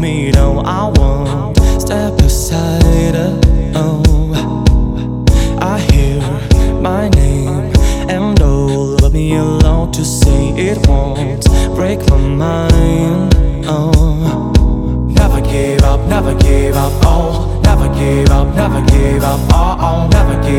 I won't step aside. Oh, I hear my name, and all of me alone to say it won't break my mind. Oh, never give up, never give up. Oh, never give up, never give up. Oh, oh never give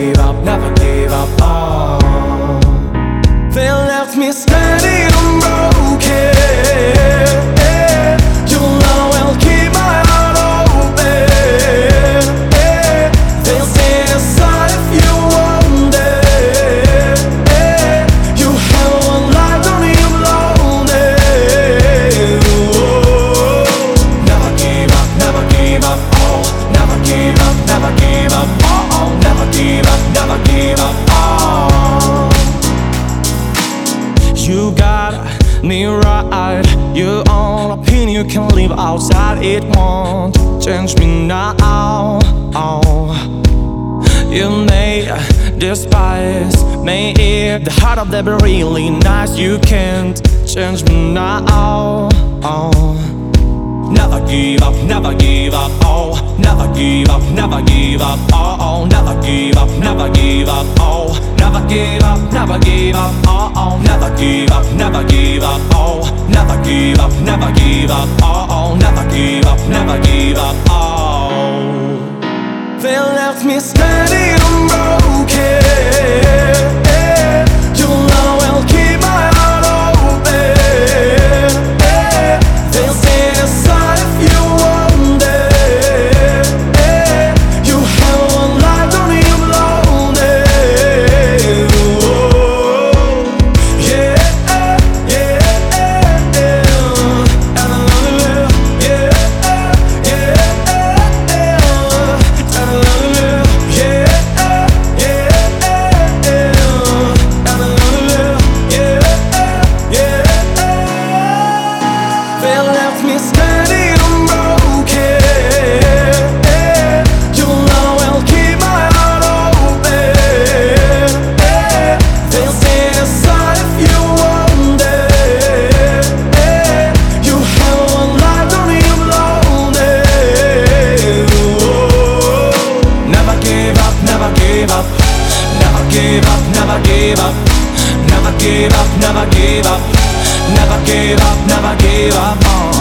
me right. Your own opinion you can live outside. It won't change me now. Oh. You may despise me if the heart of them really nice. You can't change me now. Oh. Never give up, never give up, oh, never give up, never give up, oh, oh, never give up, never give up, oh, never give up, never give up, oh, oh, never give up, never give up, oh, never give up, never give up, oh, oh, never give up, never give up, oh. They left me standing unbroken. Give up, never give up, never give up, never give up, never give up, never